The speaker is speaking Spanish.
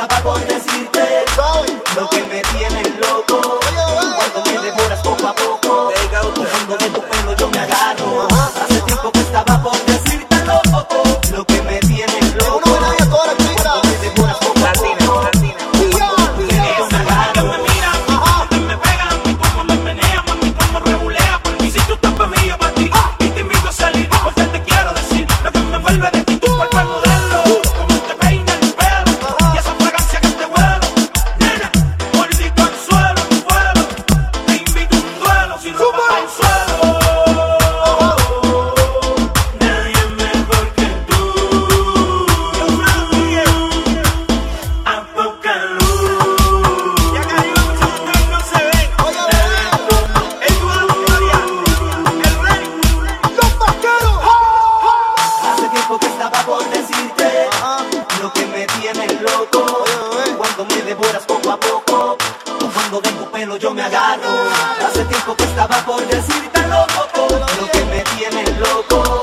la va a poner. loco. Jugando de tu pelo yo me agarro. Hace tiempo que estaba por decirte loco, lo que me tienes loco.